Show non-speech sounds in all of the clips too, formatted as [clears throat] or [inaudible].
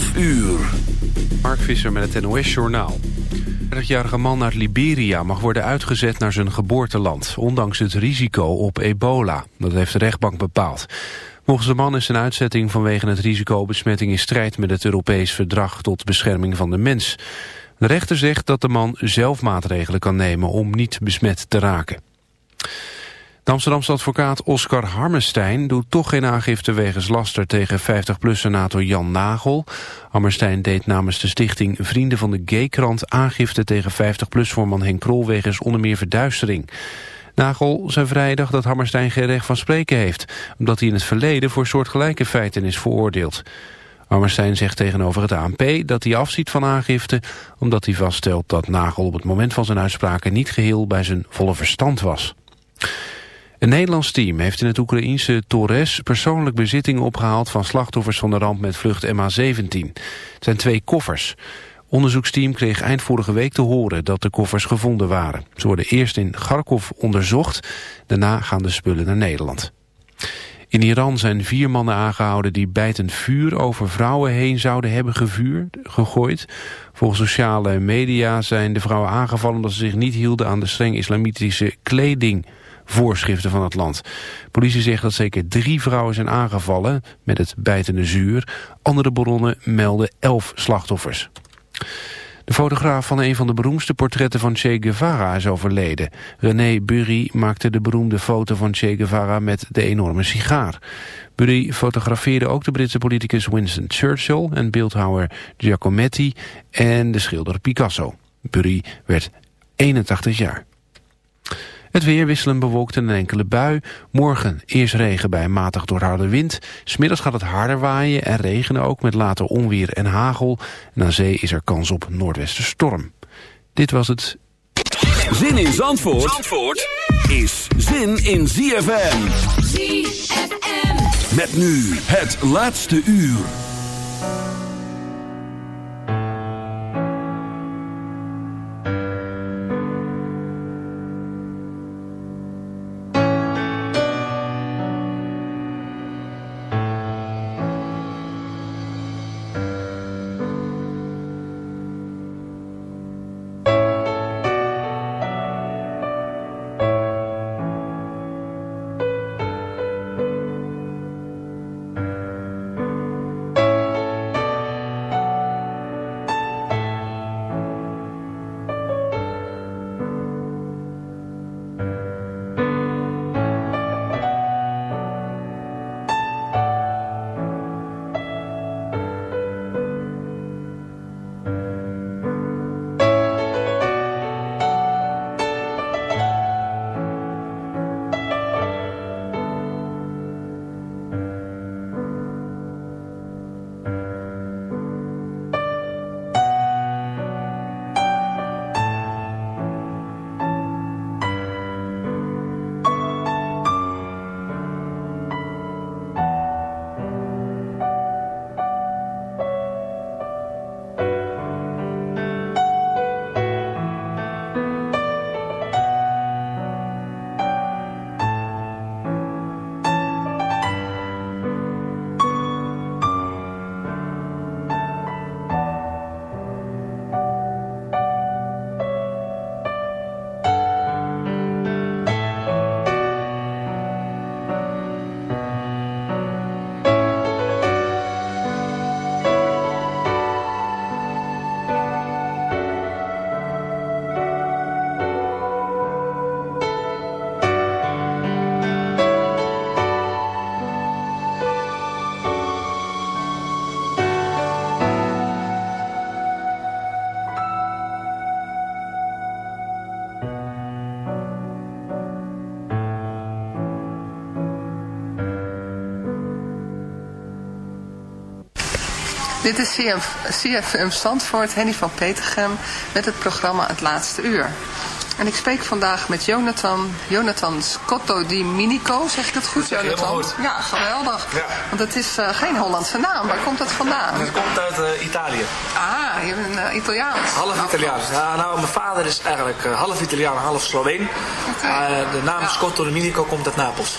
11 uur. Mark Visser met het NOS-journaal. Een 30-jarige man uit Liberia mag worden uitgezet naar zijn geboorteland... ondanks het risico op ebola. Dat heeft de rechtbank bepaald. Volgens de man is zijn uitzetting vanwege het risico op besmetting... in strijd met het Europees Verdrag tot bescherming van de mens. De rechter zegt dat de man zelf maatregelen kan nemen om niet besmet te raken. De Amsterdamse advocaat Oscar Hammerstein doet toch geen aangifte wegens laster tegen 50PLUS-senator Jan Nagel. Hammerstein deed namens de stichting Vrienden van de Gaykrant aangifte tegen 50PLUS-voorman Henk Krol wegens onder meer verduistering. Nagel zei vrijdag dat Hammerstein geen recht van spreken heeft, omdat hij in het verleden voor soortgelijke feiten is veroordeeld. Hammerstein zegt tegenover het ANP dat hij afziet van aangifte... omdat hij vaststelt dat Nagel op het moment van zijn uitspraken... niet geheel bij zijn volle verstand was. Een Nederlands team heeft in het Oekraïense Torres persoonlijk bezittingen opgehaald van slachtoffers van de ramp met vlucht MH17. Het zijn twee koffers. Onderzoeksteam kreeg eind vorige week te horen dat de koffers gevonden waren. Ze worden eerst in Kharkov onderzocht, daarna gaan de spullen naar Nederland. In Iran zijn vier mannen aangehouden die bijtend vuur over vrouwen heen zouden hebben gegooid. Volgens sociale media zijn de vrouwen aangevallen omdat ze zich niet hielden aan de streng islamitische kleding voorschriften van het land. Politie zegt dat zeker drie vrouwen zijn aangevallen met het bijtende zuur. Andere bronnen melden elf slachtoffers. De fotograaf van een van de beroemdste portretten van Che Guevara is overleden. René Burry maakte de beroemde foto van Che Guevara met de enorme sigaar. Burry fotografeerde ook de Britse politicus Winston Churchill en beeldhouwer Giacometti en de schilder Picasso. Burry werd 81 jaar. Het weer wisselen bewolkt en een enkele bui. Morgen eerst regen bij een matig door harde wind. Smiddags gaat het harder waaien en regenen ook met later onweer en hagel. En aan zee is er kans op noordwesterstorm. Dit was het. Zin in Zandvoort, Zandvoort is zin in ZFM. ZFM. Met nu het laatste uur. Dit is CF, CFM Zandvoort, Henny van Petergem, met het programma Het Laatste Uur. En ik spreek vandaag met Jonathan, Jonathan Scotto di Minico, zeg ik dat goed, Jonathan? goed. Ja, geweldig. Ja. Want het is eh, geen Hollandse naam, waar komt dat vandaan? Het komt uit eh, Italië. Ah, je bent uh, Italiaans. Half Italiaans. Ja, nou, mijn vader is eigenlijk eh, half Italiaan, half Sloveen. Eh, de naam Ja. Scotto Dominico komt uit Napels.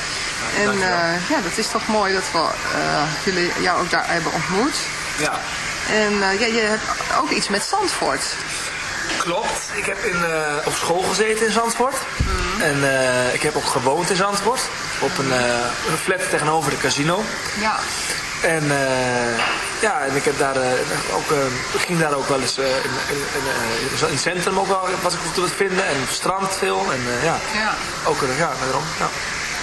En eh, ja, dat is toch mooi dat we eh, jullie jou ook daar hebben ontmoet. ja. En eh, ja, je hebt ook iets met Zandvoort. Klopt. Ik heb in, op school gezeten in Zandvoort. En eh, ik heb ook gewoond in Zandvoort. Op een, een flat tegenover de casino. Ja. En eh, ja, en ik heb daar ook, ging daar ook wel eens in, in, in, in het centrum ook wel was ik te vinden. En op het strand veel. En ja, Ja. ook ja, daarom. Ja.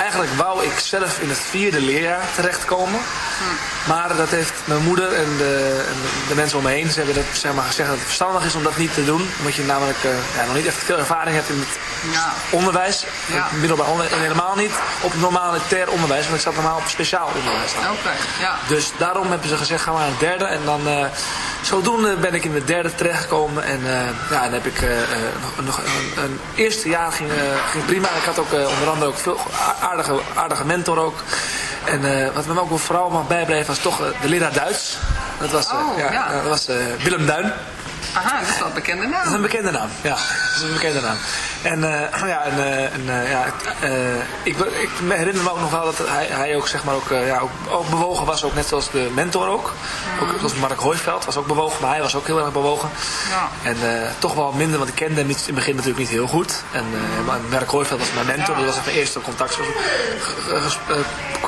Eigenlijk wou ik zelf in het vierde leerjaar terechtkomen. Maar dat heeft mijn moeder en de, en de mensen om me heen ze hebben dat, zeg maar, gezegd dat het verstandig is om dat niet te doen. Omdat je namelijk eh, ja, nog niet echt veel ervaring hebt in het Ja. onderwijs. Ja. Het middelbaar onderwijs. En helemaal niet op normalitair onderwijs. Want ik zat normaal op speciaal onderwijs. ja. Dus daarom hebben ze gezegd, gaan we naar het derde. En dan, eh, zodoende ben ik in het derde terechtgekomen. En eh, ja, dan heb ik eh, eh, nog, nog een, een eerste jaar ging, eh, ging prima. Ik had ook eh, onder andere ook veel aardige, aardige mentor ook. En eh, wat me ook vooral mag bijblijven was toch eh, de leraar Duits. Dat was, eh, Oh, ja. dat was Willem Duin. Aha, dat is wel een bekende Dat is naam. een bekende naam, ja. Dat is een bekende naam. En, eh, ja, en, eh, en eh, ja, ik, ik herinner me ook nog wel dat hij, hij ook, zeg maar, ook, ja, ook, ook bewogen was, ook net zoals de mentor ook. Ook zoals Mark Hooiveld was ook bewogen, maar hij was ook heel erg bewogen. Ja. En toch wel minder, want ik kende hem in het begin natuurlijk niet heel goed. En uh, maar Mark Hooiveld was mijn mentor, dat was echt mijn eerste contact.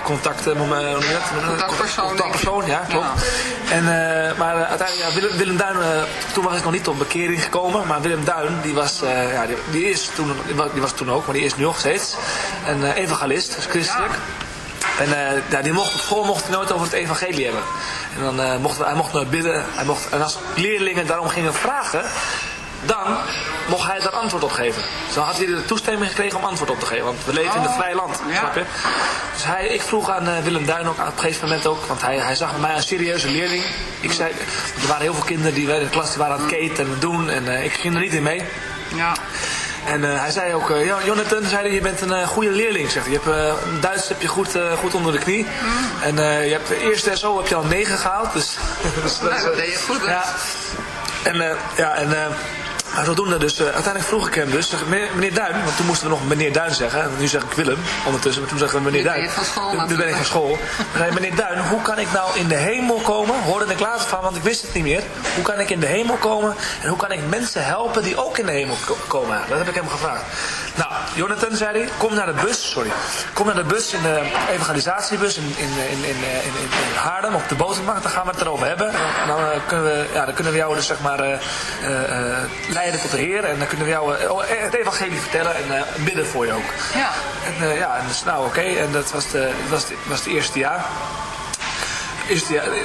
contact? Contactpersoon. Contactpersoon, ja, klopt. En, eh, maar uiteindelijk, ja, Willem, Willem Duin, toen was ik nog niet tot bekering gekomen. Maar Willem Duin, die was, eh, ja, die, die is toen, die was toen ook, maar die is nu nog steeds. Een eh, evangelist, dus christelijk. En ja, die mocht, op school mocht hij nooit over het evangelie hebben. En dan mocht hij mocht nooit bidden. Hij mocht, en als leerlingen daarom gingen vragen, dan mocht hij daar antwoord op geven. Dus dan had hij de toestemming gekregen om antwoord op te geven. Want we leven in een Oh, vrij land, ja. snap je? Dus hij, ik vroeg aan eh, Willem Duin ook aan het gegeven moment ook, want hij, hij zag bij mij een serieuze leerling. Ik zei, er waren heel veel kinderen die in de klas die waren aan het keten en het doen en eh, ik ging er niet in mee. Ja. En eh, hij zei ook, "Ja, Jonathan, zei hij, je bent een goede leerling. Zegt hij. Je hebt, Duits heb je goed, goed onder de knie. En eh, je hebt de eerste SO heb je al 9 gehaald. Dus, dus [laughs] Nou, dat deed je goed, dus. Ja. En, ja, en maar zodoende dus, eh, uiteindelijk vroeg ik hem dus, zeg, meneer, meneer Duin, want toen moesten we nog meneer Duin zeggen. En nu zeg ik Willem ondertussen, maar toen zeggen we meneer Nu ben Duin. je van school Nu- Nu ben ik van school. Zei meneer Duin, hoe kan ik nou in de hemel komen? Hoorde ik later van, want ik wist het niet meer. Hoe kan ik in de hemel komen? En hoe kan ik mensen helpen die ook in de hemel ko- komen? Dat heb ik hem gevraagd. Nou, Jonathan zei hij, kom naar de bus, sorry. Kom naar de bus, in de evangelisatiebus in, in, in, in, in, Haarlem, op de botermarkt. Dan gaan we het erover hebben. En dan, eh, kunnen we, ja, dan kunnen we jou dus zeg maar eh, eh, leiden tot de Heer. En dan kunnen we jou oh, het evangelie vertellen en bidden voor je ook. Ja. En uh, ja, en dus, nou oké, okay. en dat was, de, was, de, was het eerste jaar.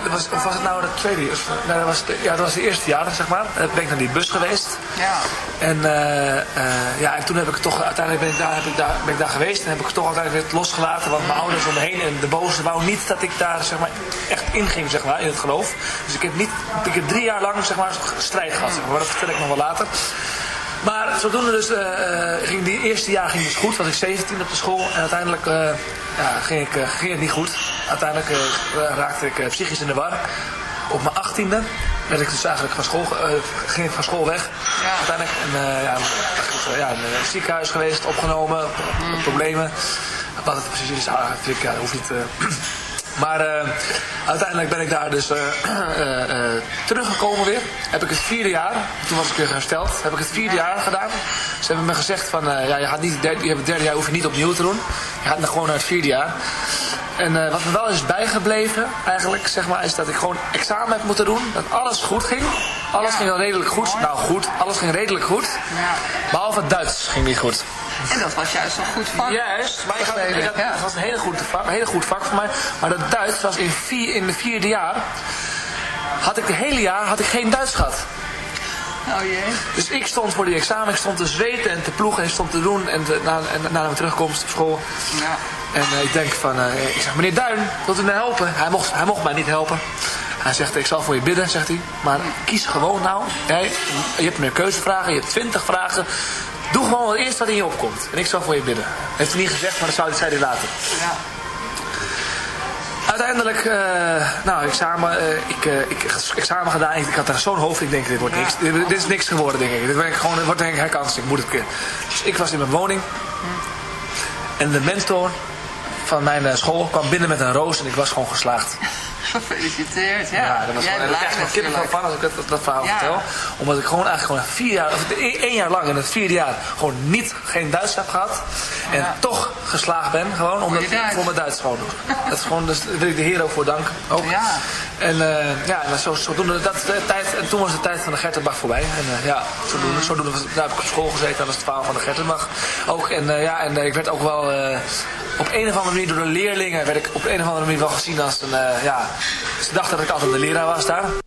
Was, of was het nou het tweede jaar? Nee, dat was ja, dat was het eerste jaar, zeg maar. Dan ben ik naar die bus geweest. Ja. En, uh, uh, ja, en toen heb ik toch, uiteindelijk ben ik, daar, heb ik daar, ben ik daar geweest. En heb ik toch uiteindelijk weer losgelaten. Want mijn ouders om me heen en de boze wou niet dat ik daar zeg maar, echt inging zeg maar, in het geloof. Dus ik heb, niet, ik heb drie jaar lang zeg maar, strijd gehad. Zeg maar. maar dat vertel ik nog wel later. Maar zodoende dus, uh, ging die eerste jaar ging dus goed, was ik 17 op de school. En uiteindelijk uh, ja, ging, ik, uh, ging het niet goed. Uiteindelijk raakte ik psychisch in de war. Op mijn achttiende werd ik dus eigenlijk van school, ging ik van school weg. Ja. Uiteindelijk en, ja, ja, in het ziekenhuis geweest, opgenomen, mm. problemen. Wat het precies is, ah, ik, ja, hoeft niet... [clears throat] Maar uh, uiteindelijk ben ik daar dus uh, uh, [clears throat] teruggekomen weer. Heb ik het vierde jaar, toen was ik weer hersteld, heb ik het vierde jaar gedaan. Ze hebben me gezegd van, ja, je, gaat niet, je hebt het derde jaar hoef je niet opnieuw te doen. Je gaat gewoon naar het vierde jaar. En wat me wel is bijgebleven, eigenlijk, zeg maar, is dat ik gewoon examen heb moeten doen. Dat alles goed ging. Alles ging wel redelijk goed. Nou goed, alles ging redelijk goed. Ja. Behalve het Duits ging niet goed. En dat was juist een goed vak. Juist, maar ik had, ik was een hele goed vak, een hele goed vak voor mij. Maar dat Duits was in, vier, in de vierde jaar, had ik de hele jaar had ik geen Duits gehad. Oh jee. Dus ik stond voor die examen, ik stond te zweten en te ploegen en stond te doen. En, na, en na mijn terugkomst op school. Ja. En uh, ik denk van, uh, ik zeg, meneer Duin, wilt u mij helpen? Hij mocht, hij mocht mij niet helpen. Hij zegt, ik zal voor je bidden, zegt hij. Maar kies gewoon nou. Jij, je hebt meer keuzevragen, je hebt twintig vragen. Doe gewoon het eerste wat in je opkomt. En ik zal voor je bidden. Heeft hij niet gezegd, maar dat zei hij later. Ja. Uiteindelijk, uh, nou, examen, uh, ik, uh, ik examen gedaan. Ik, had daar zo'n hoofd. Ik denk, dit wordt niks. Dit, dit, is niks geworden, denk ik. Dit, wordt gewoon, dit wordt denk ik herkansing. Moet het Dus ik was in mijn woning. En de mentor van mijn school kwam binnen met een roos en ik was gewoon geslaagd. [laughs] Gefeliciteerd, ja. Ja, dat was gewoon, ik krijg kippen van als ik dat, dat verhaal vertel. Omdat ik gewoon eigenlijk gewoon vier jaar, of één jaar lang in het vierde jaar gewoon niet, geen Duits heb gehad. En toch geslaagd ben, gewoon omdat ik voor mijn Duits gewoon doe. [laughs] dat is gewoon, dus daar wil ik de Heer ook voor danken. Ook. Ja. En uh, ja, en zo, zodoende, dat de tijd, en toen was de tijd van de Gertenbach voorbij. En uh, ja, zodoende, zodoende daar heb ik op school gezeten, dat was het verhaal van de Gertenbach. Ook, en uh, ja, en ik werd ook wel op een of andere manier door de leerlingen, werd ik op een of andere manier wel gezien als een, ja, ze dachten dat ik altijd de leraar was daar.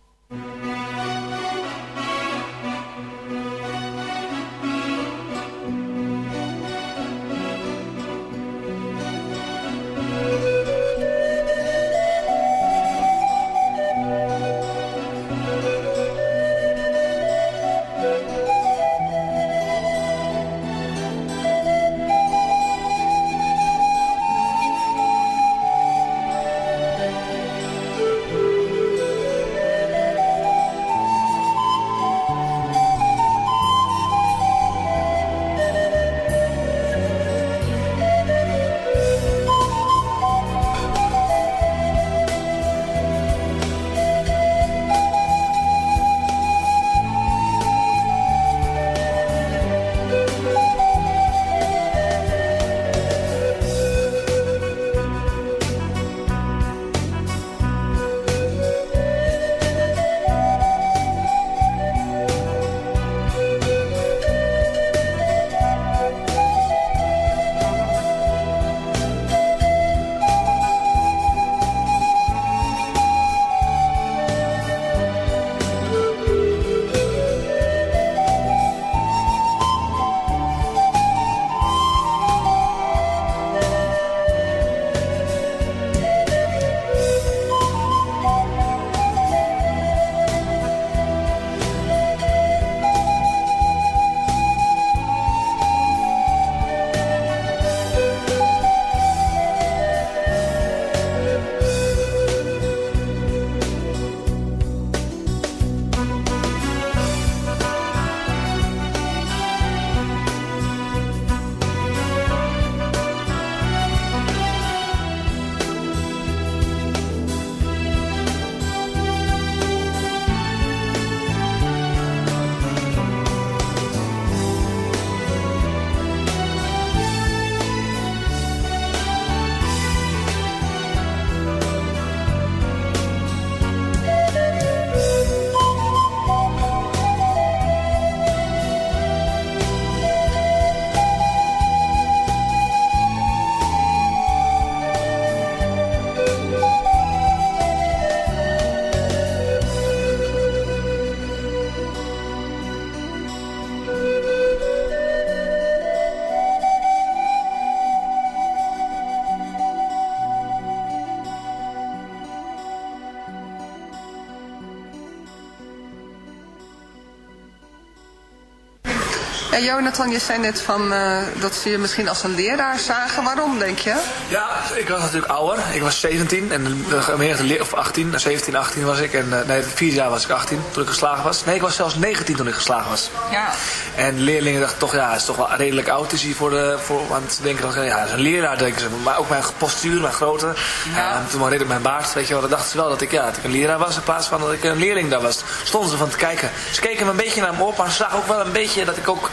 En Jonathan, je zei net van, uh, dat ze je misschien als een leraar zagen. Waarom, denk je? Ja, ik was natuurlijk ouder. Ik was 17 en de gemeente of 18, 17, 18 was ik. En uh, nee, vier jaar was ik 18 toen ik geslagen was. Nee, ik was zelfs 19 toen ik geslagen was. Ja. En leerlingen dachten toch, ja, het is toch wel redelijk oud is hij voor de, voor, want ze denken dan, ja, dat is een leraar, denken ze. Maar ook mijn postuur, mijn grootte. Ja. Uh, toen maar redelijk mijn baard, weet je wel. Dan dachten ze wel dat ik, ja, dat ik een leraar was in plaats van dat ik een leerling daar was. Stonden ze van te kijken. Ze keken me een beetje naar me op, maar ze zagen ook wel een beetje dat ik ook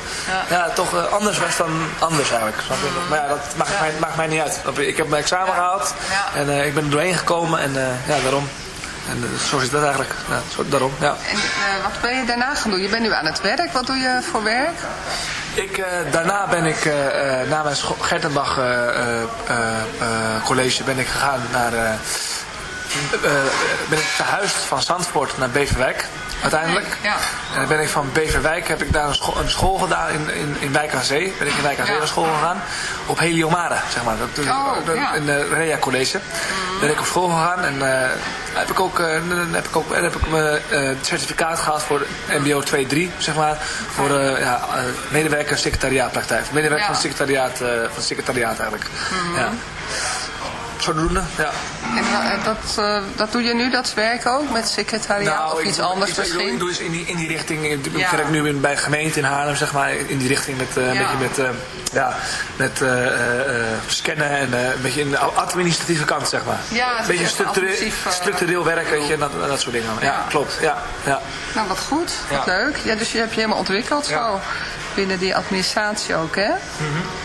ja. toch anders was dan anders eigenlijk. Snap je? Maar ja, dat maakt, Mij, maakt mij niet uit. Ik heb mijn examen gehaald en ik ben er doorheen gekomen en ja, daarom. En zo is dat eigenlijk. Ja, daarom, ja. En wat ben je daarna gaan doen? Je bent nu aan het werk. Wat doe je voor werk? Ik, uh, daarna ben ik, uh, na mijn Gertenbach college ben ik gegaan naar, ben ik verhuisd van Zandvoort naar Beverwijk uiteindelijk. Ja. En dan ben ik van Beverwijk, heb ik daar een school, een school gedaan in, in, in Wijk aan Zee. Ben ik in Wijk aan Zee naar school gegaan. Op Heliomare, zeg maar. Dat, oh, ja. In de Rea College. Mm. Ben ik op school gegaan en uh, heb ik ook, uh, heb ik ook heb ik mijn uh, certificaat gehad voor MBO 2-3, zeg maar. Voor ja, medewerker secretariaatpraktijk. Medewerker van het secretariaat, van secretariaat eigenlijk. Mm. Ja zodoende, ja. En eh, dat, uh, dat doe je nu, dat werk ook, met secretariaat nou, of iets anders ik, misschien? Ik doe dus in die, in die richting, ik ja. werk nu bij gemeente in Haarlem, zeg maar, in die richting met, uh, ja. een beetje met, ja, met scannen en een beetje in de administratieve kant, zeg maar. Ja, een beetje structureel, structureel werk, weet je, en dat, dat soort dingen. Ja, klopt, ja, ja. Nou, wat goed, wat leuk. Ja, dus je hebt je helemaal ontwikkeld zo, binnen die administratie ook, hè? Mm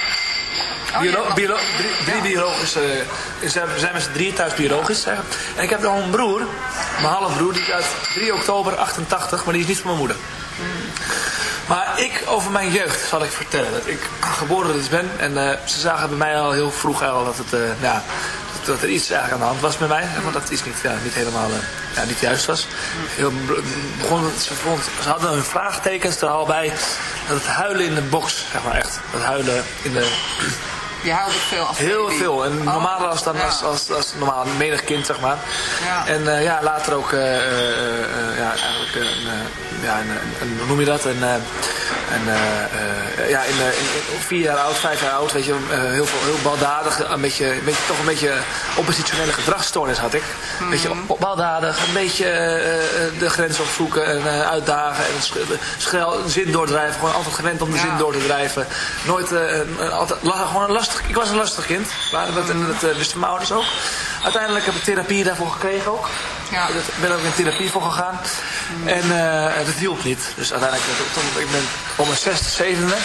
Oh, drie, drie biologische... We zijn met z'n drieën thuis biologisch. Hè. En ik heb nog een broer, mijn halfbroer, die is uit 3 oktober 88, maar die is niet van mijn moeder. Maar ik, over mijn jeugd, zal ik vertellen. Dat ik geboren dus ben. En uh, ze zagen bij mij al heel vroeg al dat, het, uh, ja, dat er iets eigenlijk aan de hand was met mij. Want dat iets niet, ja, niet helemaal uh, ja, niet juist was. Heel, begon, ze, vond, ze hadden hun vraagtekens er al bij. Dat het huilen in de box, zeg maar echt. Dat huilen in de je huilde veel als Heel veel. En oh, normaal was dan als, als, als normaal menig kind, zeg maar. Ja. En uh, ja, later ook, uh, uh, ja, eigenlijk, ja, een, een, hoe noem je dat? Een, en ja, in, in, vier jaar oud, vijf jaar oud, weet je, heel, veel, heel baldadig, een beetje, een beetje, toch een beetje oppositionele gedragsstoornis had ik. Een beetje mm. baldadig, een beetje de grens opzoeken en uitdagen en schel, zin doordrijven. Gewoon altijd gewend om de zin door te drijven. Nooit, altijd, gewoon een last ik was een lastig kind. Maar dat, en dat uh, wisten mijn ouders ook. Uiteindelijk heb ik therapie daarvoor gekregen ook. Ja. Ik ben ook in therapie voor gegaan. En uh, dat hielp niet. Dus uiteindelijk, toen, ik ben op mijn zesde, zevende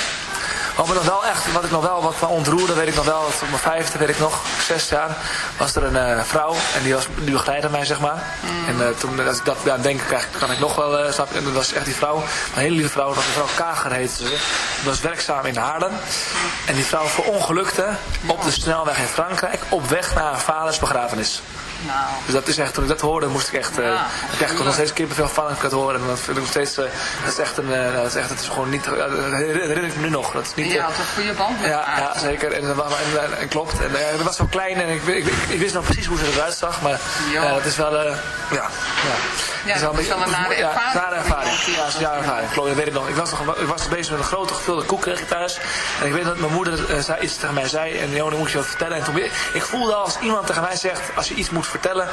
wat, me nog wel echt, wat ik nog wel wat van ontroerde, weet ik nog wel. Op mijn vijfde, weet ik nog, zes jaar, was er een uh, vrouw. En die, was, die begeleidde mij, zeg maar. Mm. En uh, toen, als ik dat aan denk, krijg, kan ik nog wel, uh, snap En dat was echt die vrouw, een hele lieve vrouw, dat mevrouw Kager heette ze. Die was werkzaam in Haarlem. En die vrouw verongelukte op de snelweg in Frankrijk, op weg naar haar vaders begrafenis. Nou. Dus dat is echt, toen ik dat hoorde, moest ik echt, ja, ik ik nog steeds kippenvel van ik het horen. En dat vind ik nog steeds, uh, dat is echt een, uh, dat is echt, het is gewoon niet, dat herinner ik me nu nog. Dat is niet, ja, dat is een goede band ja, ja, zeker. En, en, en, en klopt. En dat was wel klein en ik, ik, ik, wist nog precies hoe ze eruit zag, maar ja. dat is wel, ja, ja. Ja, dat is wel een, beetje, nare ervaring. Ja, nare ervaring. Ja, is een ervaring. Klopt, dat weet ik nog. Ik was, nog, ik was bezig met een grote gevulde koek kreeg ik thuis. En ik weet dat mijn moeder zei, iets tegen mij zei. En Johan, moet je wat vertellen. En toen, ik voelde als iemand tegen mij zegt, als je iets moet vertellen,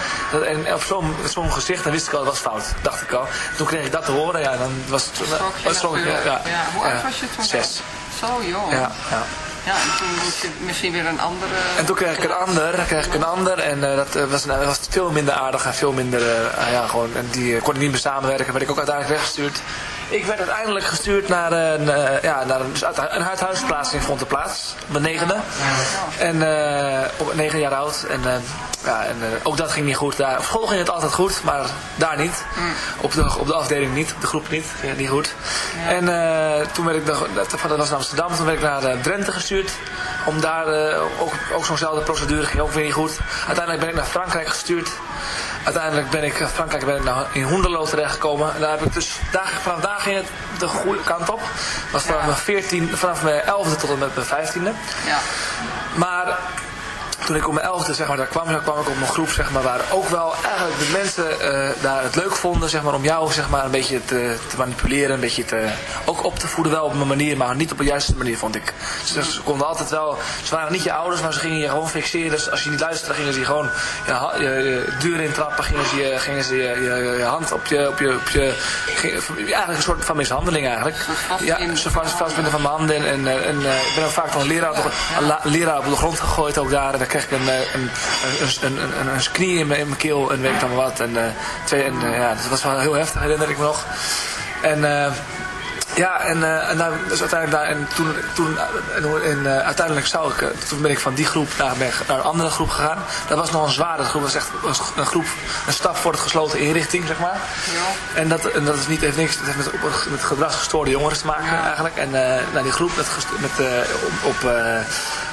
en op zo'n gezicht, dan wist ik al, dat was fout. Dacht ik al. Toen kreeg ik dat te horen, ja, dan was het... Was het ja, ja. ja, Hoe oud was je toen? Zes. Zo jong. Ja, ja. Ja, en toen moest je misschien weer een andere... En toen kreeg ik een ander, kreeg ik een ander. En uh, dat uh, was, uh, was veel minder aardig en veel minder, ja, gewoon, en die kon ik niet meer samenwerken. werd ik ook uiteindelijk weggestuurd. Ik werd uiteindelijk gestuurd naar een, ja, naar een, dus een huisplaatsing vond de plaats. Mijn negende. En op negen jaar oud. En ja, en uh, ook dat ging niet goed. Daar, op school ging het altijd goed, maar daar niet. Op, de, op de afdeling niet, op de groep niet. Ging het niet goed. En uh, toen werd ik, dat, dat was in Amsterdam, toen werd ik naar uh, Drenthe gestuurd. Om daar ook, ook zo'nzelfde procedure, ging ook weer niet goed. Uiteindelijk ben ik naar Frankrijk gestuurd. Uiteindelijk ben ik, Frankrijk ben ik naar, in Hoenderloo terechtgekomen. En daar heb ik dus, daar, vanaf daar ging het de goede kant op. was vanaf, ja. mijn 14, vanaf mijn 11e tot en met mijn 15e. Ja. Maar toen ik op mijn elfde zeg maar, daar kwam, kwam ik op een groep zeg maar, waar ook wel eigenlijk de mensen uh, daar het leuk vonden zeg maar, om jou zeg maar, een beetje te, te, manipuleren, een beetje te, ook op te voeden wel op een manier, maar niet op de juiste manier vond ik. Ze konden altijd wel, ze waren niet je ouders, maar ze gingen je gewoon fixeren. Dus als je niet luisterde, gingen ze je gewoon je, je, je deur intrappen, gingen ze je, gingen ze je, je, hand op je, op je, op je eigenlijk een soort van mishandeling eigenlijk. Ja, ze vast, vastbinden van mijn handen en, en, en ik ben ook vaak van een leraar, op de, leraar op de grond gegooid ook daar. En kreeg ik een, een, een, een, een, knie in mijn, in mijn keel en weet ik dan wat. En, twee, en ja, dat was wel heel heftig, herinner ik me nog. En ja, en, uh, en nou, dus uiteindelijk daar, en toen, toen en, uh, uiteindelijk zou ik, uh, toen ben ik van die groep naar, naar een andere groep gegaan. Dat was nog een zware groep, dat was echt een groep, een stap voor het gesloten inrichting, zeg maar. Ja. En, dat, en dat is niet, heeft niks, het heeft met, met gedragsgestoorde jongeren te maken ja. eigenlijk. En nou, die groep met, met, op, op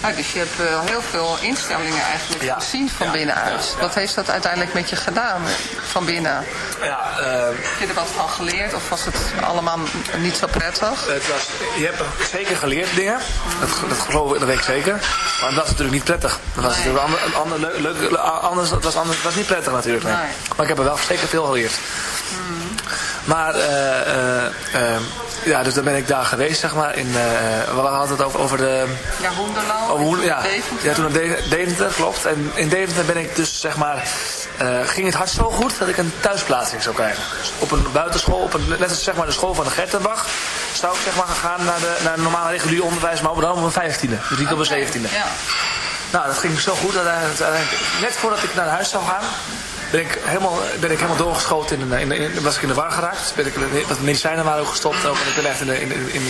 Nou, dus je hebt uh, heel veel instellingen eigenlijk ja. gezien van binnenuit. Wat heeft dat uiteindelijk met je gedaan van binnen? Ja, uh, heb je er wat van geleerd of was het allemaal niet zo prettig? Het was, je hebt zeker geleerd dingen, dat, dat geloof ik, dat weet ik zeker. Maar dat was natuurlijk niet prettig. Dat was nee. natuurlijk een ander, leuk, leuk, anders, dat was anders, dat was niet prettig natuurlijk. Nee. nee. Maar ik heb er wel zeker veel geleerd. Maar uh, ja, dus dan ben ik daar geweest, zeg maar. In, we hadden het over, over de... Ja, Hoenderlo. Over ja, Deventer. ja, toen op Deventer, klopt. En in Deventer ben ik dus, zeg maar... Ging het hart zo goed dat ik een thuisplaatsing zou krijgen. Dus op een buitenschool, op een, net als zeg maar, de school van de Gertenbach... zou ik zeg maar gaan naar, de, naar normale regulier onderwijs, maar dan op een vijftiende. Dus niet op een zeventiende. Ja. Nou, dat ging zo goed. Dat, net voordat ik naar huis zou gaan, ben ik helemaal, ben ik helemaal doorgeschoten. In, in, in, was ik in de war geraakt. Ben ik, wat medicijnen waren ook gestopt. Ook, en ik ben echt in, in,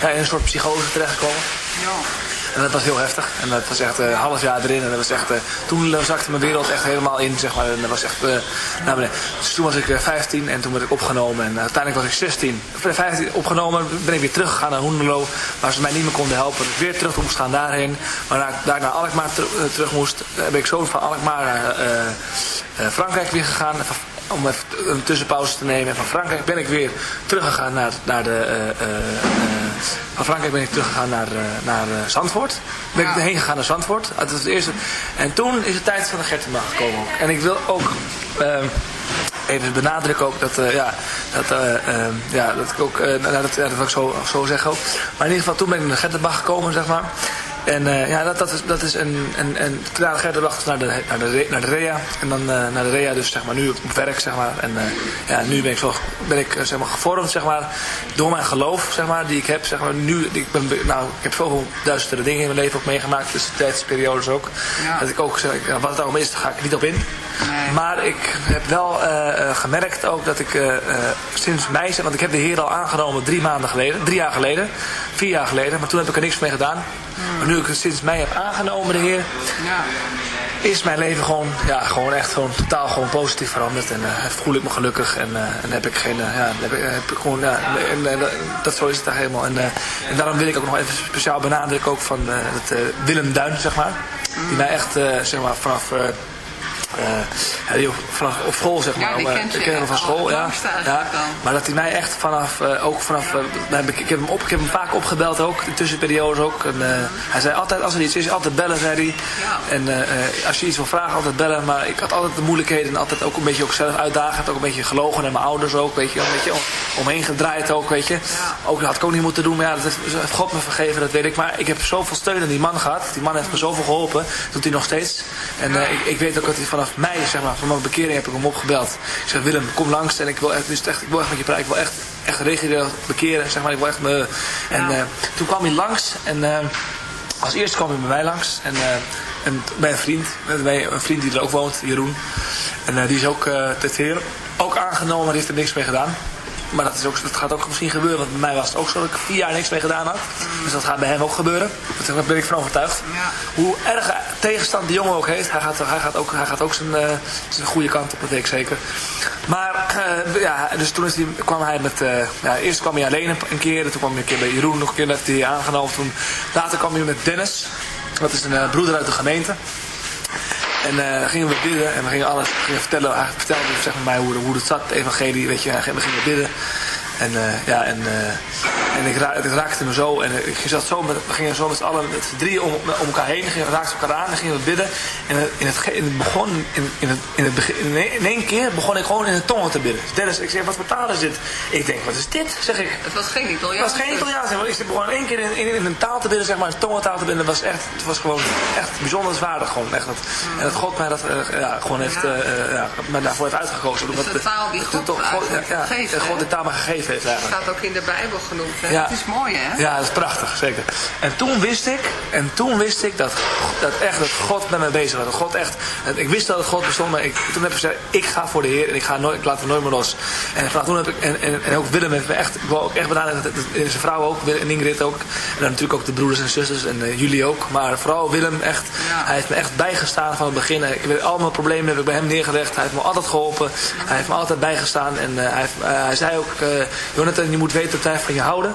een soort psychose terechtgekomen. Ja. En dat was heel heftig. En dat was echt een uh, half jaar erin. En dat was echt, uh, toen zakte mijn wereld echt helemaal in, zeg maar. En dat was echt uh, naar beneden. Dus toen was ik 15 en toen werd ik opgenomen. En uiteindelijk was ik 16. 15 opgenomen, ben ik weer teruggegaan naar Hoenderlo. Waar ze mij niet meer konden helpen. Dus weer terug moest gaan daarheen. Maar daar naar Alkmaar ter, terug moest, ben ik zo van Alkmaar naar Frankrijk weer gegaan om even een tussenpauze te nemen. En van Frankrijk ben ik weer teruggegaan naar, naar de... Uh, uh, van Frankrijk ben ik teruggegaan naar, naar Zandvoort. Ben ik heen gegaan naar Zandvoort. Dat was het eerste. En toen is de tijd van de Gertenbach gekomen. En ik wil ook ehm, even benadrukken ook dat, uh, ja, dat, uh, uh, ja, dat ik ook, nou, dat, ja, dat wil ik zo, zo zeggen ook. Maar in ieder geval toen ben ik naar Gertenbach gekomen, zeg maar. En uh, ja, dat, dat, is, dat is een, een, ga je naar de, naar, de, naar de REA. En dan uh, naar de REA dus zeg maar nu op werk zeg maar. En uh, ja, nu ben ik, zo, ben ik zeg maar gevormd zeg maar door mijn geloof zeg maar die ik heb zeg maar. Nu, ik, ben, nou, ik heb zoveel duizenden dingen in mijn leven ook meegemaakt. Dus de tijdsperiodes ook. Ja. Dat ik ook zeg, ja, wat het allemaal is, daar ga ik niet op in. Nee. Maar ik heb wel gemerkt ook dat ik sinds mei, want ik heb de Heer al aangenomen drie maanden geleden, drie jaar geleden, vier jaar geleden. Maar toen heb ik er niks mee gedaan. Maar nu ik het sinds mij heb aangenomen, de Heer, ja. is mijn leven gewoon, ja, gewoon echt gewoon totaal gewoon positief veranderd. En uh, voel ik me gelukkig en, uh, en heb ik geen, uh, ja, heb ik, heb ik gewoon, ja, en, dat zo is het daar helemaal. En, en daarom wil ik ook nog even speciaal benadrukken ook van het Willem Duin, zeg maar. Die mij echt, zeg maar, vanaf uh, ja, vanaf op school zeg maar. Ja, die ken hem van school, ja. ja. Maar dat hij mij echt vanaf, uh, ook vanaf, ik, heb hem op, ik heb hem vaak opgebeld ook, in tussenperiodes ook. En, hij zei altijd, als er iets is, altijd bellen, zei hij. En als je iets wil vragen, altijd bellen. Maar ik had altijd de moeilijkheden en altijd ook een beetje ook zelf uitdagend. Ook een beetje gelogen en mijn ouders ook, weet je. Een beetje om, omheen gedraaid ook, weet je. Ook, dat had ik ook niet moeten doen, maar ja, dat heeft God me vergeven, dat weet ik. Maar ik heb zoveel steun aan die man gehad. Die man heeft me zoveel geholpen, doet hij nog steeds. En ik, ik weet ook dat hij vanaf vanaf mei, zeg maar, van mijn bekering heb ik hem opgebeld. Ik zeg, Willem, kom langs en ik wil echt, echt, ik wil echt met je praten. Ik wil echt, echt regulier bekeren, zeg maar. Ik wil echt me... En uh, toen kwam hij langs en uh, als eerste kwam hij bij mij langs. En, uh, en bij een vriend, bij een vriend die er ook woont, Jeroen. En die is ook uh, ook aangenomen, maar die heeft er niks mee gedaan. Maar dat, is ook, dat gaat ook misschien gebeuren. Want bij mij was het ook zo dat ik vier jaar niks mee gedaan had. Dus dat gaat bij hem ook gebeuren. Daar ben ik van overtuigd. Ja. Hoe erg tegenstand die jongen ook heeft, hij gaat, hij gaat ook, hij gaat ook zijn, uh, zijn goede kant op, dat weet ik zeker. Maar uh, ja, dus toen is kwam hij met, uh, ja, eerst kwam hij alleen een keer, toen kwam hij een keer bij Jeroen nog een keer, heeft hij aangenomen. Toen, later kwam hij met Dennis, dat is een broeder uit de gemeente. En uh, gingen we bidden en we gingen alles gingen vertellen. Hij vertelde zeg maar, mij hoe, hoe het zat, het evangelie, weet je. En we gingen bidden. En uh, ja, en, uh, en ik, ra het raakte me zo. En ik zat zo met, we gingen zo met z'n allen, met drieën om, om elkaar heen. We raakten elkaar aan en gingen we bidden. En in het, in het begon, in, in, het, in, het begin, in één keer begon ik gewoon in de tongen te bidden. Dennis, ik zeg, wat voor taal is dit? Ik denk, wat is dit? Zeg ik. Het was geen Italiaans. Het was geen Italiaans. Ik begon in één keer in, in, in, een taal te bidden, zeg maar, een tongentaal te bidden. Dat was echt, het was gewoon echt bijzonderswaardig gewoon. Echt, dat, En dat God mij dat uh, ja, gewoon heeft, uh, ja, mij daarvoor heeft uitgekozen. Dus de taal die God, God, God, ja, geeft, God de taal maar gegeven heeft eigenlijk. Het staat ook in de Bijbel genoemd. Ja. Het is mooi hè? Ja, dat is prachtig, zeker. En toen wist ik, en toen wist ik dat, dat echt dat God met mij bezig was. Dat God echt, ik wist dat God bestond, maar ik, toen heb ik gezegd, ik ga voor de Heer en ik, ga nooit, ik laat hem nooit meer los. En vanaf toen heb ik, en, en, en ook Willem heeft me echt, ik wil ook echt benaderen, zijn vrouw ook, en Ingrid ook. En dan natuurlijk ook de broeders en zusters en uh, jullie ook. Maar vooral Willem echt, ja. hij heeft me echt bijgestaan van het begin. Ik heb al mijn problemen heb ik bij hem neergelegd. Hij heeft me altijd geholpen. Hij heeft me altijd bijgestaan. En uh, hij, uh, hij zei ook, Jonathan, je moet weten dat hij van je houden.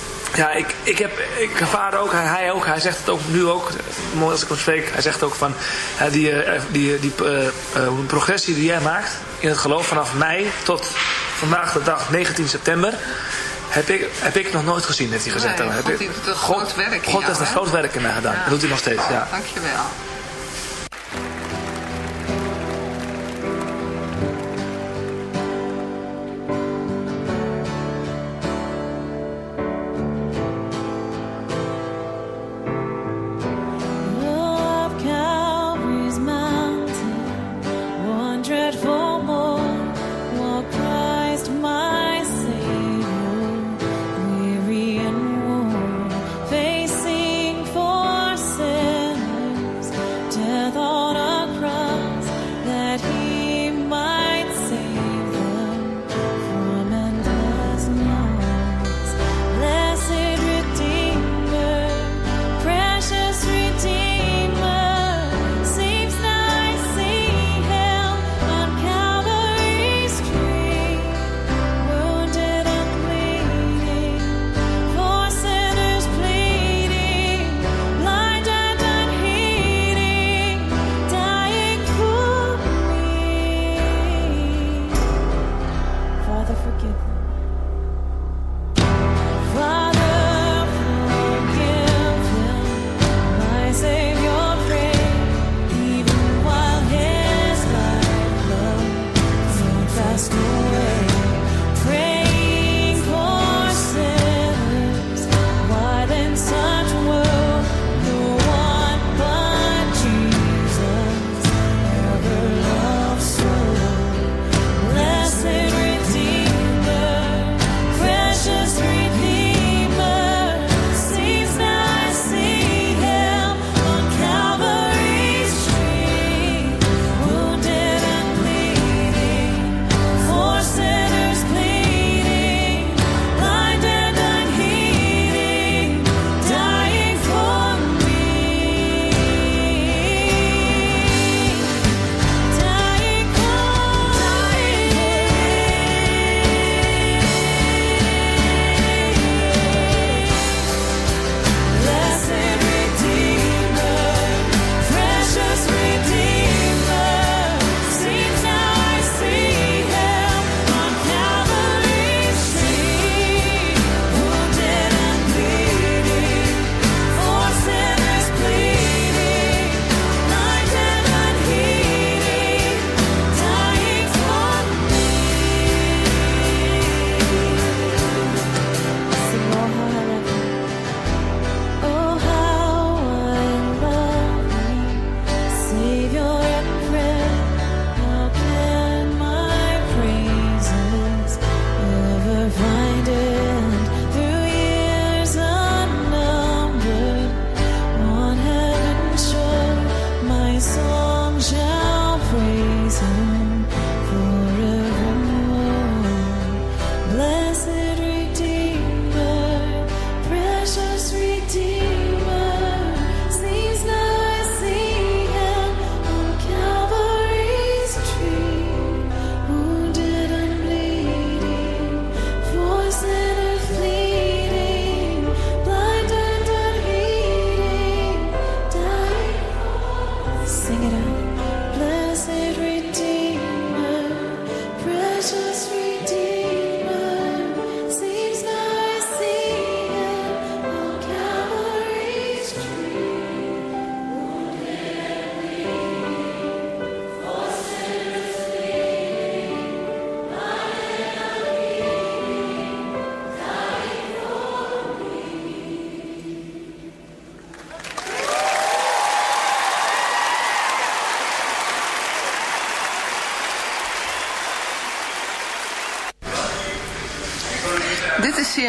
ja, ik, ik, heb, ik ervaar ook, hij, ook, hij zegt het ook nu ook, mooi als ik hem spreek, hij zegt ook van die, uh, die, die progressie die jij maakt in het geloof vanaf mei tot vandaag de dag 19 september. Heb ik, heb ik nog nooit gezien, heeft hij gezegd. Nee, God heeft een groot werk God heeft een groot werk in mij gedaan. Ja. Dat doet hij nog steeds. Ja. Dankjewel.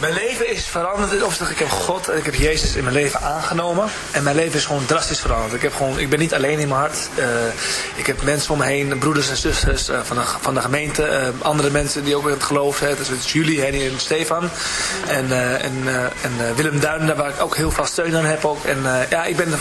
Mijn leven is veranderd. Of ik heb God en ik heb Jezus in mijn leven aangenomen. En mijn leven is gewoon drastisch veranderd. Ik, heb gewoon, ik ben niet alleen in mijn hart. Uh, ik heb mensen om me heen, broeders en zusters uh, van, de, van de gemeente. Uh, andere mensen die ook in het geloof zijn. Dat is Julie, Henny en Stefan. En, en, en Willem Duinen, waar ik ook heel veel steun aan heb. Ook. En ja, ik ben,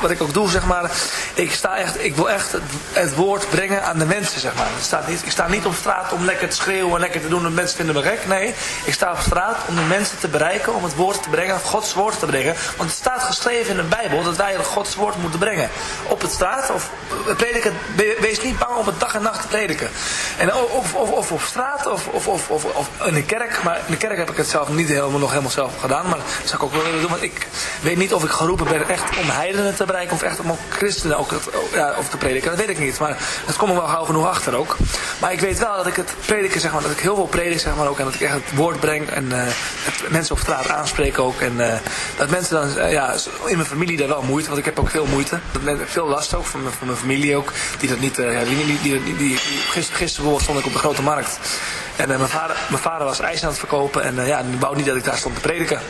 wat ik ook doe, zeg maar. Ik, sta echt, ik wil echt het, het, woord brengen aan de mensen, zeg maar. Ik sta, niet, ik sta niet op straat om lekker te schreeuwen en lekker te doen. En mensen vinden me gek. Nee, ik sta op straat om mensen te bereiken, om het woord te brengen, Gods woord te brengen. Want het staat geschreven in de Bijbel dat wij Gods woord moeten brengen. Op het straat, of prediken, wees niet bang om het dag en nacht te prediken. En of, of, of op straat, of, of, of, of, in de kerk. Maar in de kerk heb ik het zelf niet helemaal, nog helemaal zelf gedaan. Maar dat zou ik ook wel willen doen. Want ik weet niet of ik geroepen ben echt om heidenen te bereiken, of echt om christenen ook ja, of te prediken. Dat weet ik niet. Maar dat komt er wel gauw genoeg achter ook. Maar ik weet wel dat ik het prediken, zeg maar, dat ik heel veel predik, zeg maar ook. En dat ik echt het woord breng en uh, mensen op straat aanspreken ook. En uh, dat mensen dan, uh, ja, in mijn familie daar wel moeite, want ik heb ook veel moeite. Dat veel last ook van mijn, van mijn familie ook. Die dat niet, uh, ja, die, die, die, die, gisteren, gisteren stond ik op de grote markt. En uh, mijn, vader, mijn vader was ijs aan het verkopen en uh, ja, die wou niet dat ik daar stond te prediken.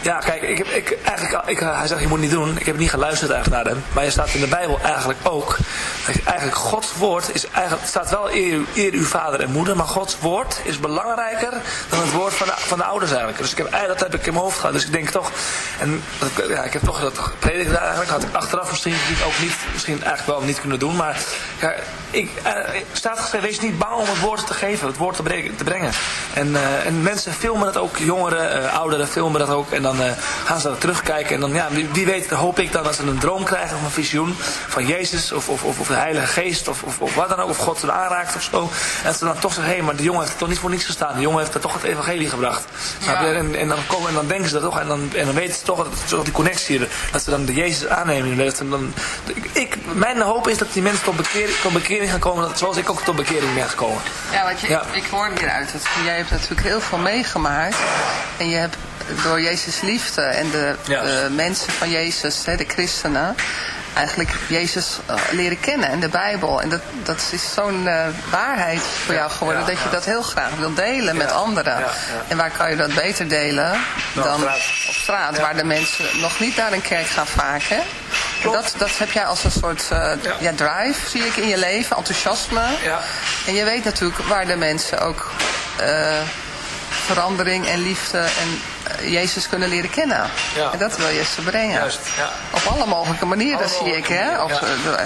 Ja, kijk, ik heb, ik, eigenlijk, ik, hij zegt je moet niet doen. Ik heb niet geluisterd eigenlijk naar hem. Maar je staat in de Bijbel eigenlijk ook. Eigenlijk Gods woord is eigenlijk, staat wel eer, eer uw vader en moeder. Maar Gods woord is belangrijker dan het woord van de, van de ouders eigenlijk. Dus ik heb, dat heb ik in mijn hoofd gehad. Dus ik denk toch, en ja, ik heb toch dat daar eigenlijk. Had ik achteraf misschien ook niet, misschien eigenlijk wel niet kunnen doen. Maar ja, ik, uh, staat geschreven, wees niet bang om het woord te geven, het woord te brengen te brengen. En, uh, en mensen filmen dat ook, jongeren, uh, ouderen filmen dat ook. En dan uh, gaan ze dat terugkijken. En dan, ja, wie, weet, hoop ik dan als ze een droom krijgen of een visioen van Jezus of, of, of, of de Heilige Geest of, of, of, wat dan ook. Of God ze aanraakt of zo. En ze dan toch zeggen, hé, hey, maar de jongen heeft het toch niet voor niets gestaan. De jongen heeft er toch het evangelie gebracht. Ja. En, en, dan komen en dan denken ze dat toch. En dan, en dan weten ze toch, dat, die connectie, dat ze dan de Jezus aannemen. Dat ze dan, ik, mijn hoop is dat die mensen tot bekering, tot bekering gaan komen, dat, zoals ik ook tot bekering ben gekomen. Ja, want je, ja. ik, ik jij hebt natuurlijk heel veel meegemaakt. En je hebt door Jezus liefde en de, de mensen van Jezus, hè, de christenen, eigenlijk Jezus uh, leren kennen en de Bijbel. En dat, dat is zo'n uh, waarheid voor jou geworden ja, dat je dat heel graag wil delen met anderen. En waar kan je dat beter delen dan op straat, op straat waar de mensen nog niet naar een kerk gaan vaak. Hè? Dat, dat heb jij als een soort uh, ja. drive, zie ik in je leven, enthousiasme. En je weet natuurlijk waar de mensen ook verandering en liefde en eh, Jezus kunnen leren kennen. Ja. En dat wil je ze brengen. Juist, ja. Op alle mogelijke manieren zie ik. Hè? Of, ja.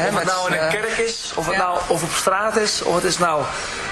of het nou in een kerk is, of het nou of op straat is, of het is nou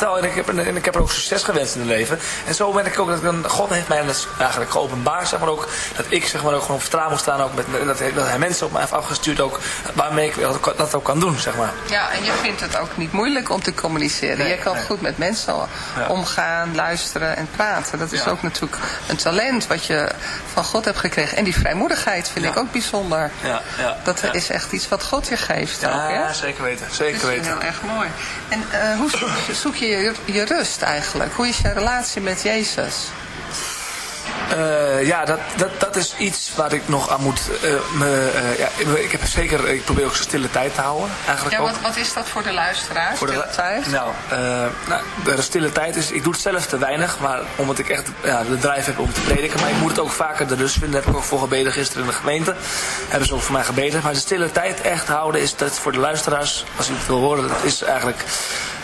en ik, heb, en ik heb er ook succes gewenst in het leven. En zo ben ik ook, dat ik, God heeft mij dus eigenlijk geopenbaard, zeg maar ook, dat ik zeg maar ook gewoon vertrouwen moet staan, ook met, dat, hij, dat hij mensen op mij heeft afgestuurd ook, waarmee ik dat, dat ook kan doen, zeg maar. Ja, en je vindt het ook niet moeilijk om te communiceren. je kan goed met mensen omgaan, luisteren en praten. Dat is ook natuurlijk een talent wat je van God hebt gekregen. En die vrijmoedigheid vind ik ook bijzonder. Ja, ja, dat is echt iets wat God je geeft. Ja, ook, zeker weten. Zeker dat is heel erg mooi. En uh, hoe zoek je, je je rust eigenlijk? Hoe is je relatie met Jezus? Uh, ja, dat, dat, dat is iets waar ik nog aan moet... Uh, me, uh, ja, ik, heb zeker, ik probeer ook zo stille tijd te houden. Eigenlijk ja, wat, wat is dat voor de luisteraar, voor stille de, tijd? Nou, nou, de stille tijd is... Ik doe het zelf te weinig, maar omdat ik echt ja, de drijf heb om te prediken. Maar ik moet het ook vaker de rust vinden. Daar heb ik ook voor gebeden gisteren in de gemeente. Hebben ze ook voor mij gebeden. Maar de stille tijd echt houden is dat voor de luisteraars, als u het wil horen, dat is eigenlijk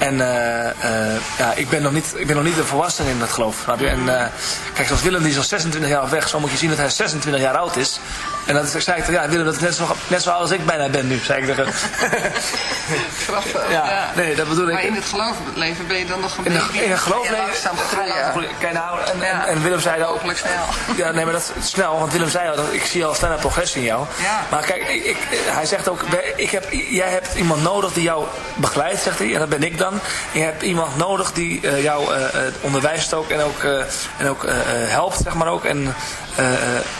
En uh, uh, ja, ik ben nog niet, ik ben nog niet een volwassene in dat geloof. En uh, kijk, zoals Willem die is al 26 jaar weg, zo moet je zien dat hij 26 jaar oud is. En dat zei ik, ja, Willem, dat is net zo, net zo oud als ik bijna ben nu, zei ik tegen [laughs] Grappig. Ja, ja, nee, dat bedoel ik. Maar in het geloofleven ben je dan nog een beetje... In, in het geloofleven groeien. Kijk nou, en, en, en, Willem zei ook... Snel. [laughs] Ja, nee, maar dat is snel, want Willem zei al, dat ik zie al snelle progressie in jou. Ja. Maar kijk, ik, ik, hij zegt ook, ik heb, jij hebt iemand nodig die jou begeleidt, zegt hij, en dat ben ik dan. Je hebt iemand nodig die uh, jou uh, onderwijst ook en ook, uh, en ook helpt, zeg maar ook. En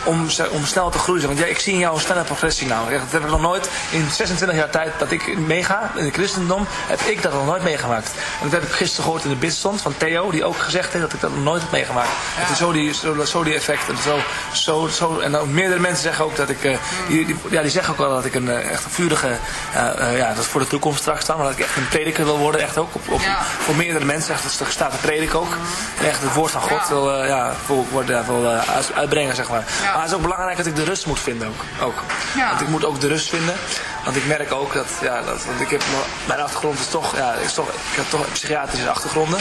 om, om snel te groeien. Want ja, ik zie in jou een snelle progressie nou. Dat heb ik nog nooit in 26 jaar tijd dat ik meega in het christendom, heb ik dat nog nooit meegemaakt. En dat heb ik gisteren gehoord in de bidstond van Theo, die ook gezegd heeft dat ik dat nog nooit heb meegemaakt. Ja. Het is zo die, zo, zo die effecten. Zo, zo, zo, en ook meerdere mensen zeggen ook dat ik, uh, die, die, ja, die zeggen ook wel dat ik een echt een vurige, uh, ja, dat is voor de toekomst straks dan, maar dat ik echt een prediker wil worden, echt ook op, op, ja. voor meerdere mensen, echt, dat staat de predik ook. En echt het woord van God wil, ja, worden, wil uitbrengen, zeg maar. Maar het is ook belangrijk dat ik de rust moet vinden ook. ook. Want ik moet ook de rust vinden. Want ik merk ook dat, ja, dat want ik heb, mijn achtergrond is toch, ja, is toch, ik heb toch psychiatrische achtergronden.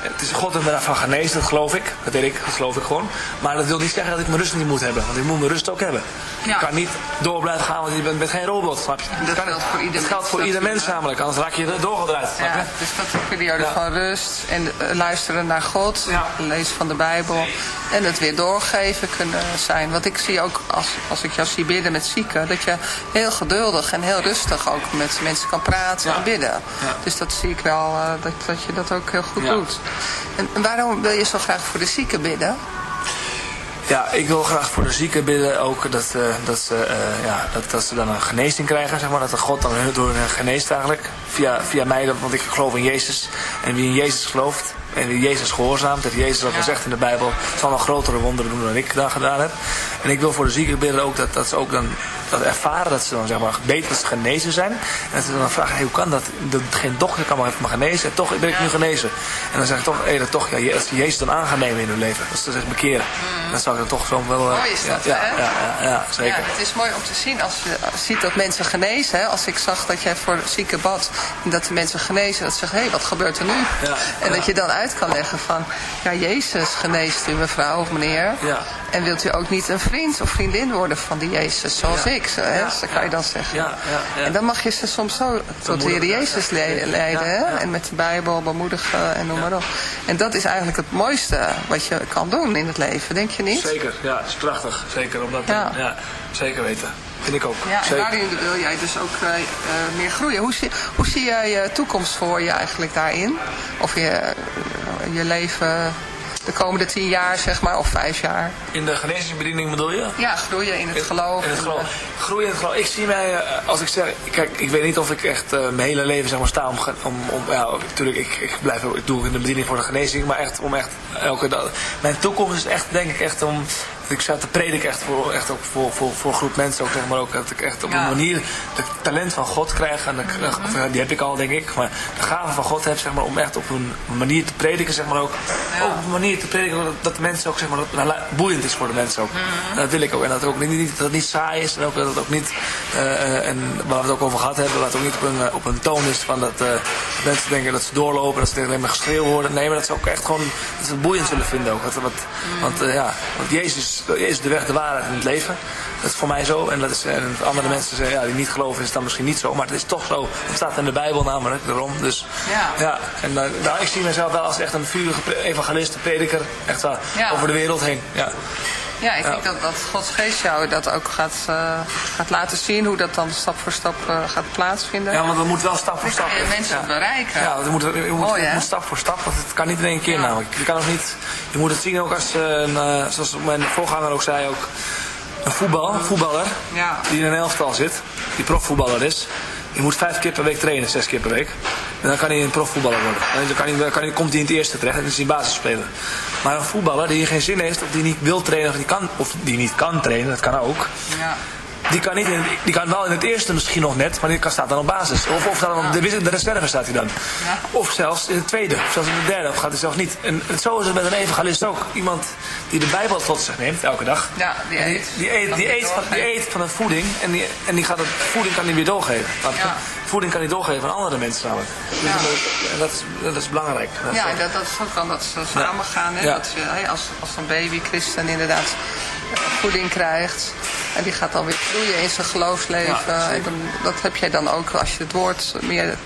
Het is God me daarvan genezen, dat geloof ik. Dat weet ik, dat geloof ik gewoon. Maar dat wil niet zeggen dat ik mijn rust niet moet hebben. Want ik moet mijn rust ook hebben. Ja. Ik kan niet door blijven gaan, want je bent, bent geen robot. Snap je? Dat, geldt voor ieder, dat geldt voor ieder mens namelijk, anders raak je doorgedraaid. Ja, dus dat is een periode ja. van rust en uh, luisteren naar God, ja. lezen van de Bijbel en het weer doorgeven kunnen zijn. Want ik zie ook, als, als ik jou zie bidden met zieken, dat je heel geduldig en heel rustig ook met mensen kan praten en bidden. Dus dat zie ik wel, uh, dat, dat je dat ook heel goed doet. En, en waarom wil je zo graag voor de zieken bidden? Ja, ik wil graag voor de zieken bidden ook dat, uh, dat, ze, uh, ja, dat, dat ze dan een genezing krijgen, zeg maar. Dat de God dan door hen geneest eigenlijk. Via, via mij, want ik geloof in Jezus. En wie in Jezus gelooft en Jezus gehoorzaamt, dat Jezus ook gezegd in de Bijbel, zal nog grotere wonderen doen dan ik daar gedaan heb. En ik wil voor de zieken bidden ook dat, dat ze ook dan dat ervaren dat ze dan zeg maar beter genezen zijn. En dat ze dan vragen, hey, hoe kan dat? dat? Geen dokter kan maar even me genezen en toch ben ik nu genezen. En dan zeg ik toch, hey, dat toch, ja, als je Jezus dan aan nemen in hun leven, dat ze zich bekeren. Mm. Dan zou ik dan toch zo wel... Uh, mooi is dat, ja, hè? Ja, ja, ja, zeker. Het is mooi om te zien als je ziet dat mensen genezen. Hè? Als ik zag dat jij voor zieken bad en dat de mensen genezen, dat ze zeggen, hé, hey, wat gebeurt er nu? En dat je dan uit kan leggen van... Ja, Jezus geneest u mevrouw of meneer. Ja. En wilt u ook niet een vriend of vriendin worden van die Jezus, zoals ik? Zo, hè? Ja, kan je dan zeggen. Ja, ja, ja. En dan mag je ze soms zo tot de Heer Jezus le- leiden. hè? En met de Bijbel bemoedigen en noem maar op. En dat is eigenlijk het mooiste wat je kan doen in het leven, denk je niet? Zeker, ja, het is prachtig. Zeker, omdat, Ja. ja. zeker weten. Vind ik ook. Ja, en daarin wil jij dus ook eh, eh, meer groeien. Hoe zie, hoe zie jij je toekomst voor je eigenlijk daarin? Of je, eh, je leven de komende tien jaar, zeg maar, of vijf jaar? In de genezingsbediening bedoel je? Ja, groeien in het geloof. In het geloof. eh, Groeien in het geloof. Ik zie mij, eh, als ik zeg, kijk, ik weet niet of ik echt eh, mijn hele leven zeg maar sta om, om, om ja, natuurlijk, ik, ik blijf, ik doe in de bediening voor de genezing, maar echt om echt elke dag. Mijn toekomst is echt, denk ik, echt om, ik sta te prediken echt voor, echt ook voor, voor, voor een groep mensen ook, zeg maar ook, dat ik echt op Ja. een manier het talent van God krijg, en of, ja, die heb ik al, denk ik, maar de gave van God heb, zeg maar, om echt op een manier te prediken, zeg maar ook, Ja. op een manier te prediken dat, dat de mensen ook, zeg maar, dat het boeiend is voor de mensen ook. En dat wil ik ook. En dat, het ook niet, niet, dat het niet saai is. En ook dat het ook niet, eh, eh, en waar we het ook over gehad hebben, het ook niet op een, eh, op een toon is van dat, mensen denken dat ze doorlopen, dat ze alleen maar geschreeuw worden. Nee, maar dat ze ook echt gewoon, dat ze het boeiend zullen vinden ook. Dat, wat, Want eh, ja, want Jezus, is de weg, de waarheid en het leven. Dat is voor mij zo. En dat is, en andere mensen zeggen, ja, die niet geloven is het dan misschien niet zo. Maar het is toch zo. Het staat in de Bijbel namelijk, daarom. Dus Ja. ja en nou, ik zie mezelf wel als echt een vurige evangelist, prediker. Echt Ja. over de wereld heen. Ja. Ja, ik denk dat, dat Gods geest jou dat ook gaat, eh, gaat laten zien. Hoe dat dan stap voor stap eh, gaat plaatsvinden. ja, want we moeten wel stap voor stap. En mensen ja. bereiken. Ja, we Mooi, moeten stap voor stap, want het kan niet in één keer namelijk. Je kan ook niet, je moet het zien ook als, eh, een, zoals mijn voorganger ook zei, ook een voetbal, een voetballer Ja. die in een elftal zit, die profvoetballer is. Die moet vijf keer per week trainen, zes keer per week. En dan kan hij een profvoetballer worden. En dan, kan hij, kan hij, komt hij in het eerste terecht en is hij basisspeler. Maar een voetballer die geen zin heeft, of die niet wil trainen, of die, kan, of die niet kan trainen, dat kan ook. Ja. Die kan, niet in, die kan wel in het eerste misschien nog net, maar die kan, staat dan op basis. Of, of staat dan op de, de reserve staat hij dan. Of zelfs in het tweede, of zelfs in de derde, of gaat hij zelfs niet. En het- zo is het met een evangelist ook. Iemand die de Bijbel tot zich neemt, elke dag. Ja, die eet. Die, eet, die, die eet, van, die doorgeeft. eet van een voeding en die, en die gaat het, voeding kan hij weer doorgeven. Ja. Voeding kan hij doorgeven aan andere mensen namelijk. Dus Ja. dat, en dat, is, dat is belangrijk. Dat is Ja, ook- dat, dat zo kan dat zo samen gaan. Hè? Ja. Dat je, hè, als, als een baby christen inderdaad eh, voeding krijgt. En die gaat dan weer groeien in zijn geloofsleven. Ja, zeker. en dan, dat heb jij dan ook als je het woord meer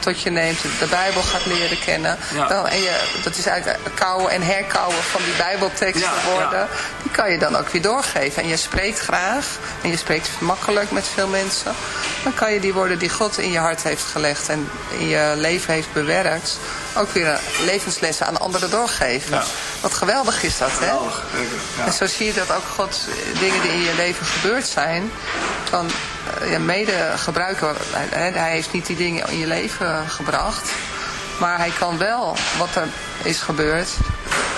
tot je neemt. De Bijbel gaat leren kennen. Ja. Dan, en je, dat is eigenlijk kouwen en herkauwen van die Bijbelteksten Ja, worden. ja. Die kan je dan ook weer doorgeven. En je spreekt graag. En je spreekt makkelijk met veel mensen. Dan kan je die woorden die God in je hart heeft gelegd. En in je leven heeft bewerkt. Ook weer levenslessen aan anderen doorgeven. Wat geweldig is dat, hè? Geweldig. En zo zie je dat ook God eh, dingen die in je leven gebeurd zijn, dan mede gebruiken. Hij, hij heeft niet die dingen in je leven gebracht, maar hij kan wel wat er is gebeurd,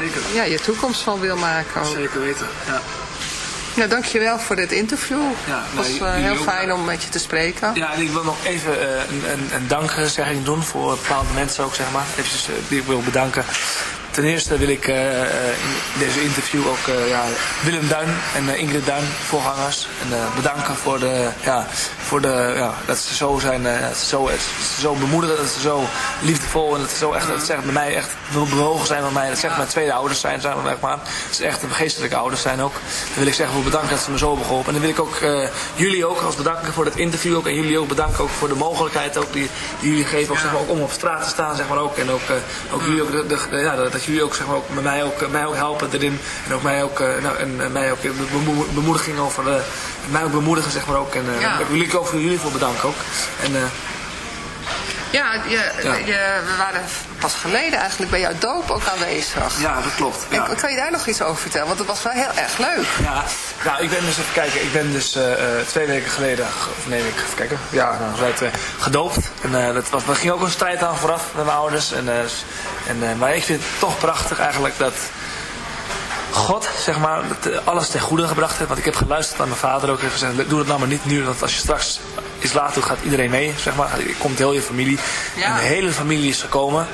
zeker. ja, je toekomst van wil maken ook. Zeker weten. Ja. Ja, dankjewel voor dit interview. Ja, het was eh, jullie heel fijn om met je te spreken. Ja, en ik wil nog even eh, een, een, een dankzegging doen voor bepaalde mensen ook, zeg maar. Even die ik wil bedanken. Ten eerste wil ik eh, eh, in deze interview ook eh, ja, Willem Duin en Ingrid Duin, voorgangers, en, bedanken voor, de, ja, voor de, ja, dat ze zo zijn, dat ze zo, zo bemoedigen, dat ze zo liefdevol en dat ze zo echt, dat ze echt bij mij echt bewogen zijn bij mij. Dat ze echt mijn tweede ouders zijn, zeg maar. Dat ze echt een geestelijke ouders zijn ook. Dan wil ik zeggen voor bedanken dat ze me zo hebben geholpen. En dan wil ik ook jullie ook als bedanken voor het interview ook. En jullie ook bedanken ook voor de mogelijkheid ook die, die jullie geven ook, zeg maar, ook om op straat te staan, zeg maar ook. En ook, ook jullie ook, de, de- ja, jullie ook, zeg maar, ook met mij ook, mij ook helpen erin. En ook mij ook, eh, nou, en, mij ook bemo- bemoediging over, eh, mij ook bemoedigen, zeg maar ook. En eh, Ja. ik wil jullie ook voor jullie voor bedanken ook. En, eh, Ja, je, Ja. Je, we waren pas geleden eigenlijk bij jouw doop ook aanwezig. Ja, dat klopt. Ja. kan je daar nog iets over vertellen? Want het was wel heel erg leuk. Ja, nou, ik ben dus even kijken. Ik ben dus twee weken geleden, of nee, ik even kijken. Ja, nou, we gedoopt. En dat was, er ging ook een strijd aan vooraf met mijn ouders. En, en, maar ik vind het toch prachtig eigenlijk dat God, zeg maar, alles ten goede gebracht heeft. Want ik heb geluisterd aan mijn vader ook. heeft gezegd, doe dat nou maar niet nu. Want als je straks is toe gaat iedereen mee, zeg maar. Komt heel je familie. En de hele familie is gekomen.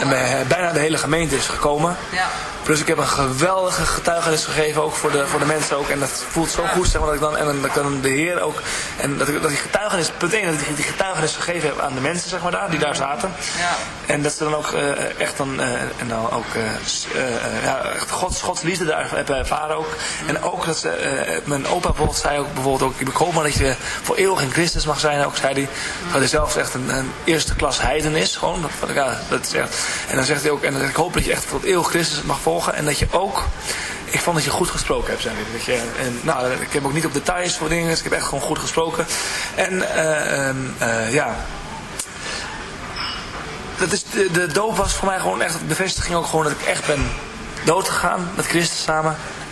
En bijna de hele gemeente is gekomen. Ja. Plus ik heb een geweldige getuigenis gegeven ook voor de, voor de mensen ook. En dat voelt zo goed zeg maar, dat ik dan, en dat ik dan de Heer ook. En dat ik, dat die getuigenis, punt 1, dat ik die getuigenis gegeven heb aan de mensen zeg maar daar, die daar zaten. Ja. En dat ze dan ook uh, echt dan, uh, en dan ook uh, ja, echt Gods, Gods liefde daar hebben ervaren ook. En ook dat ze, mijn opa bijvoorbeeld zei ook bijvoorbeeld ook, ik hoop maar dat je voor eeuwig in Christus mag zijn. Ook zei hij, dat hij zelfs echt een, een, eerste klas heiden is. Gewoon, dat, ja, dat is echt. En dan zegt hij ook, en ik hoop dat je echt voor eeuwig Christus mag volgen. En dat je ook ik vond dat je goed gesproken hebt, zei Dat je, en, nou, ik heb ook niet op details voor dingen, dus ik heb echt gewoon goed gesproken. En uh, ja, dat is, de, de doop was voor mij gewoon echt de bevestiging ook gewoon dat ik echt ben doodgegaan met Christus samen.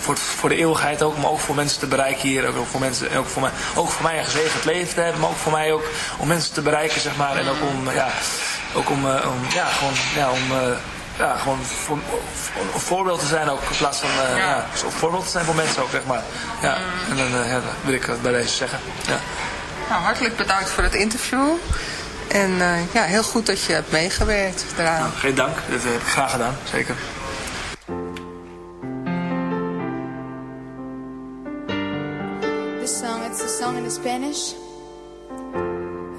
voor, voor de eeuwigheid ook, maar ook voor mensen te bereiken hier. Ook voor, mensen, ook voor, mij, ook voor mij een gezegend leven te hebben, maar ook voor mij ook om mensen te bereiken, zeg maar. En ook om, ja, ook om, uh, om ja, gewoon, ja, om, uh, ja, gewoon voor, een voorbeeld te zijn ook in plaats van, uh, ja. ja voorbeeld te zijn voor mensen ook, zeg maar. Ja, en dan ja, dat wil ik bij deze zeggen. Ja. Nou, hartelijk bedankt voor het interview. En ja, heel goed dat je hebt meegewerkt daaraan. Nou, geen dank, dat heb ik graag gedaan, zeker.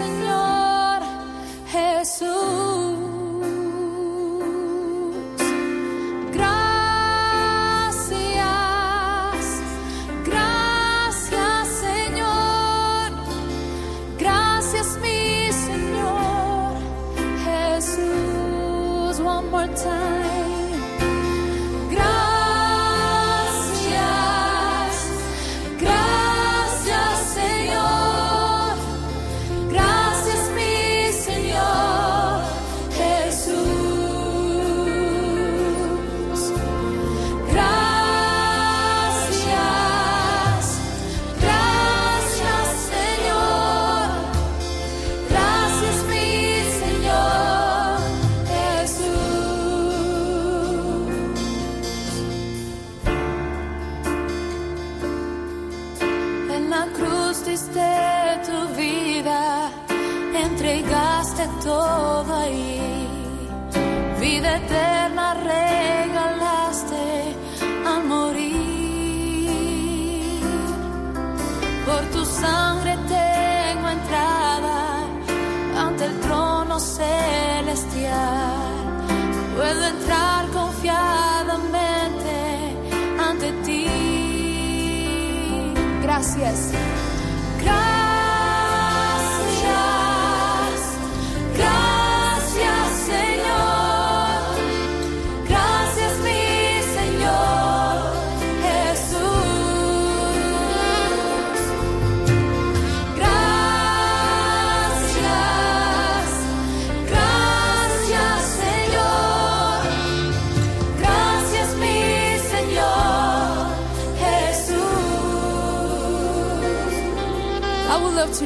and